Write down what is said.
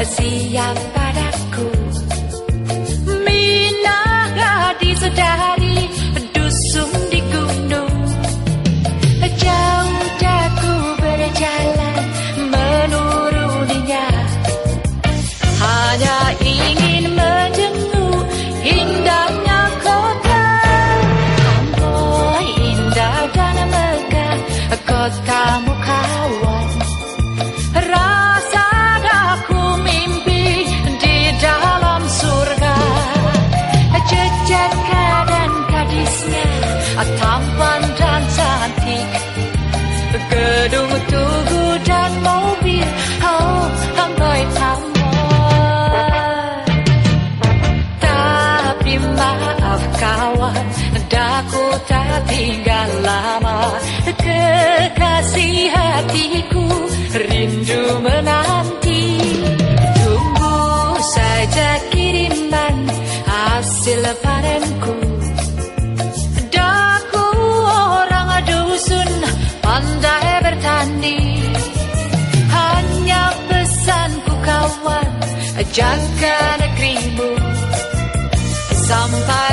hacía para tampan dan cantik. Gedung tugu dan mobil. Oh, amboi tambah Tapi maaf kawan. Daku tak tinggal lama. Kekasih hatiku Rindu menanti. Tunggu saja kiriman Hasil panenku Jaga an sampai.